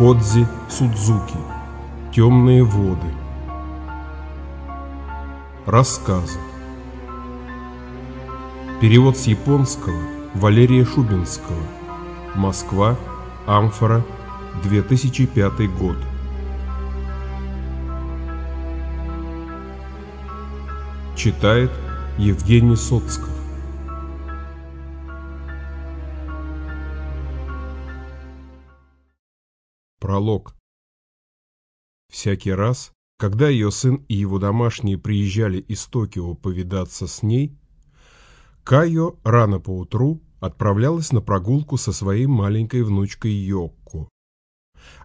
Кодзи Судзуки. Темные воды. Рассказы. Перевод с японского Валерия Шубинского. Москва. Амфора. 2005 год. Читает Евгений Соцков. Пролог. Всякий раз, когда ее сын и его домашние приезжали из Токио повидаться с ней, Кайо рано поутру отправлялась на прогулку со своей маленькой внучкой Йокко.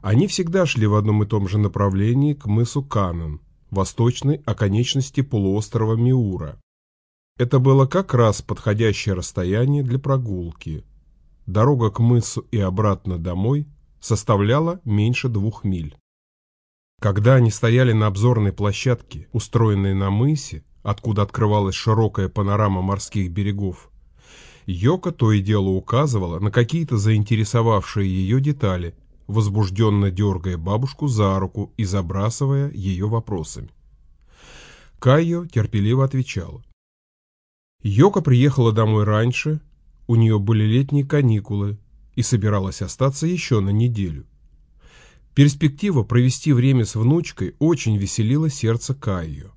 Они всегда шли в одном и том же направлении к мысу Канан, восточной оконечности полуострова Миура. Это было как раз подходящее расстояние для прогулки. Дорога к мысу и обратно домой составляла меньше двух миль. Когда они стояли на обзорной площадке, устроенной на мысе, откуда открывалась широкая панорама морских берегов, Йока то и дело указывала на какие-то заинтересовавшие ее детали, возбужденно дергая бабушку за руку и забрасывая ее вопросами. Кайо терпеливо отвечала. Йока приехала домой раньше, у нее были летние каникулы, и собиралась остаться еще на неделю. Перспектива провести время с внучкой очень веселила сердце Кайо.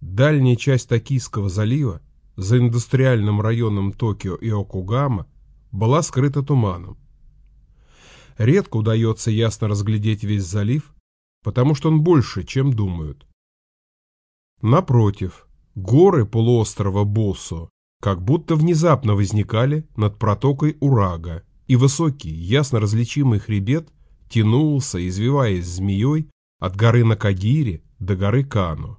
Дальняя часть Токийского залива, за индустриальным районом Токио и Окугама, была скрыта туманом. Редко удается ясно разглядеть весь залив, потому что он больше, чем думают. Напротив, горы полуострова Босо как будто внезапно возникали над протокой Урага и высокий, ясно различимый хребет тянулся, извиваясь змеей, от горы Накагири до горы Кано.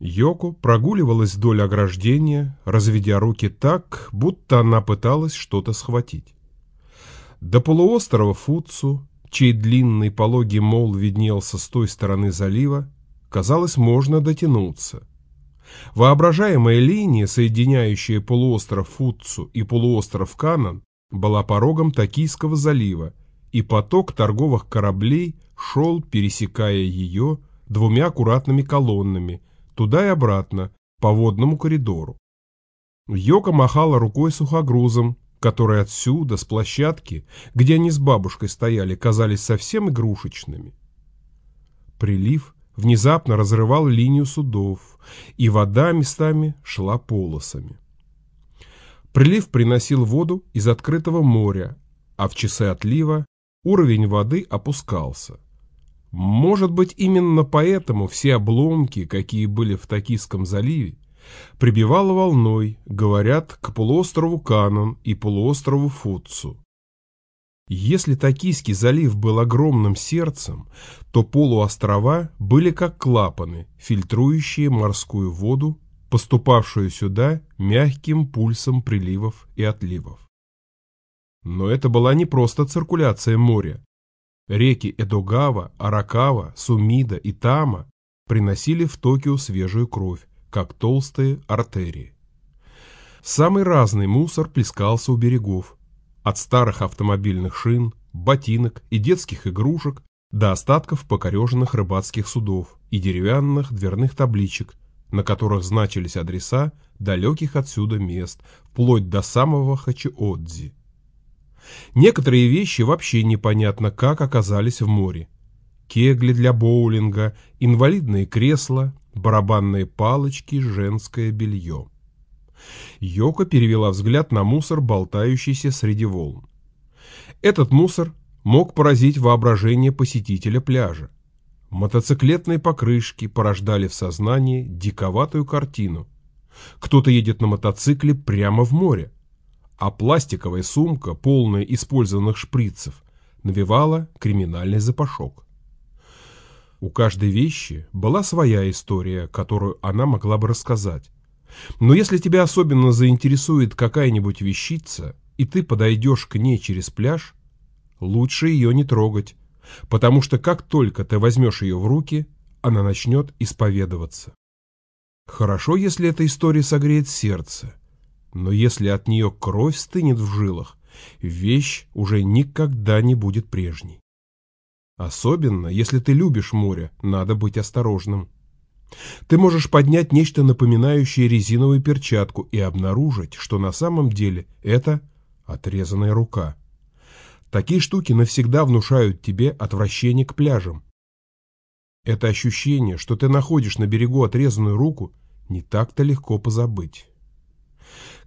Йоко прогуливалась вдоль ограждения, разведя руки так, будто она пыталась что-то схватить. До полуострова Фуцу, чей длинный пологий мол виднелся с той стороны залива, казалось, можно дотянуться – Воображаемая линия, соединяющая полуостров Фуцу и полуостров Канан, была порогом Токийского залива, и поток торговых кораблей шел, пересекая ее двумя аккуратными колоннами, туда и обратно, по водному коридору. Йока махала рукой сухогрузом, которые отсюда, с площадки, где они с бабушкой стояли, казались совсем игрушечными. Прилив внезапно разрывал линию судов, и вода местами шла полосами. Прилив приносил воду из открытого моря, а в часы отлива уровень воды опускался. Может быть, именно поэтому все обломки, какие были в Токийском заливе, прибивало волной, говорят, к полуострову Канон и полуострову Фуцу. Если Токийский залив был огромным сердцем, то полуострова были как клапаны, фильтрующие морскую воду, поступавшую сюда мягким пульсом приливов и отливов. Но это была не просто циркуляция моря. Реки Эдогава, Аракава, Сумида и Тама приносили в Токио свежую кровь, как толстые артерии. Самый разный мусор плескался у берегов, от старых автомобильных шин, ботинок и детских игрушек до остатков покореженных рыбацких судов и деревянных дверных табличек, на которых значились адреса далеких отсюда мест, вплоть до самого Хачиодзи. Некоторые вещи вообще непонятно как оказались в море. Кегли для боулинга, инвалидные кресла, барабанные палочки, женское белье. Йока перевела взгляд на мусор, болтающийся среди волн. Этот мусор мог поразить воображение посетителя пляжа. Мотоциклетные покрышки порождали в сознании диковатую картину. Кто-то едет на мотоцикле прямо в море, а пластиковая сумка, полная использованных шприцев, навевала криминальный запашок. У каждой вещи была своя история, которую она могла бы рассказать. Но если тебя особенно заинтересует какая-нибудь вещица, и ты подойдешь к ней через пляж, лучше ее не трогать, потому что как только ты возьмешь ее в руки, она начнет исповедоваться. Хорошо, если эта история согреет сердце, но если от нее кровь стынет в жилах, Вещь уже никогда не будет прежней. Особенно, если ты любишь море, надо быть осторожным. Ты можешь поднять нечто напоминающее резиновую перчатку и обнаружить, что на самом деле это отрезанная рука. Такие штуки навсегда внушают тебе отвращение к пляжам. Это ощущение, что ты находишь на берегу отрезанную руку, не так-то легко позабыть.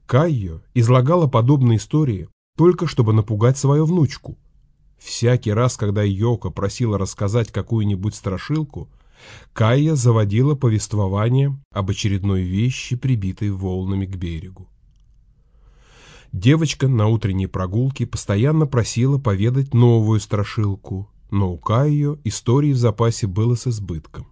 Кайо излагала подобные истории только чтобы напугать свою внучку. Всякий раз, когда Йока просила рассказать какую-нибудь страшилку, Кайя заводила повествование об очередной вещи, прибитой волнами к берегу. Девочка на утренней прогулке постоянно просила поведать новую страшилку, но у Кайо истории в запасе было с избытком.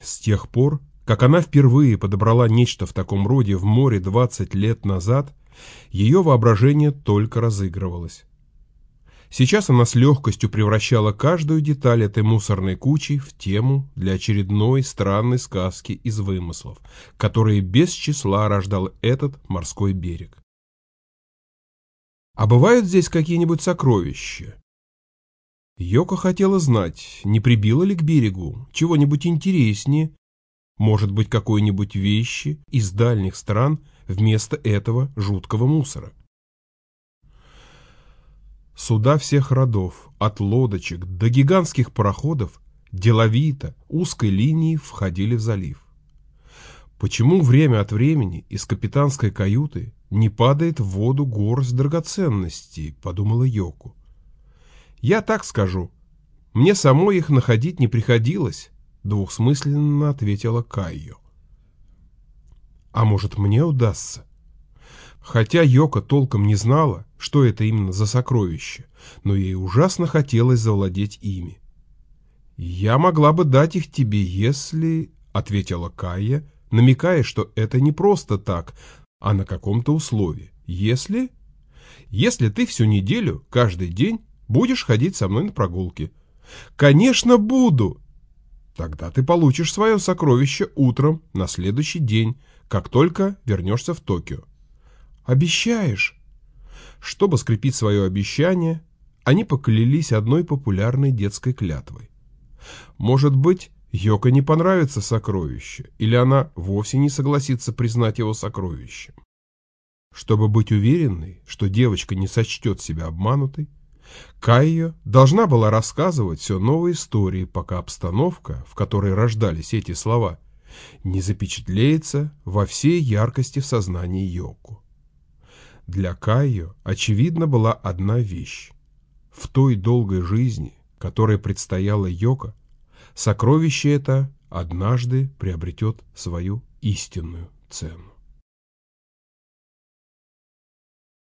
С тех пор, как она впервые подобрала нечто в таком роде в море 20 лет назад, ее воображение только разыгрывалось. Сейчас она с легкостью превращала каждую деталь этой мусорной кучи в тему для очередной странной сказки из вымыслов, которые без числа рождал этот морской берег. А бывают здесь какие-нибудь сокровища? Йока хотела знать, не прибило ли к берегу чего-нибудь интереснее, может быть, какой-нибудь вещи из дальних стран вместо этого жуткого мусора. Суда всех родов, от лодочек до гигантских пароходов, деловито, узкой линией входили в залив. Почему время от времени из капитанской каюты не падает в воду горсть драгоценностей, подумала Йоку. Я так скажу, мне самой их находить не приходилось, двухсмысленно ответила Кайо. А может мне удастся? Хотя Йока толком не знала, что это именно за сокровище, но ей ужасно хотелось завладеть ими. «Я могла бы дать их тебе, если...» — ответила Кая, намекая, что это не просто так, а на каком-то условии. «Если...» «Если ты всю неделю, каждый день, будешь ходить со мной на прогулки». «Конечно, буду!» «Тогда ты получишь свое сокровище утром на следующий день, как только вернешься в Токио. Обещаешь? Чтобы скрепить свое обещание, они поклялись одной популярной детской клятвой. Может быть, Йоко не понравится сокровище, или она вовсе не согласится признать его сокровищем. Чтобы быть уверенной, что девочка не сочтет себя обманутой, Кайо должна была рассказывать все новые истории, пока обстановка, в которой рождались эти слова, не запечатлеется во всей яркости в сознании Йоку. Для Кайо очевидна была одна вещь. В той долгой жизни, которой предстояла Йока, сокровище это однажды приобретет свою истинную цену.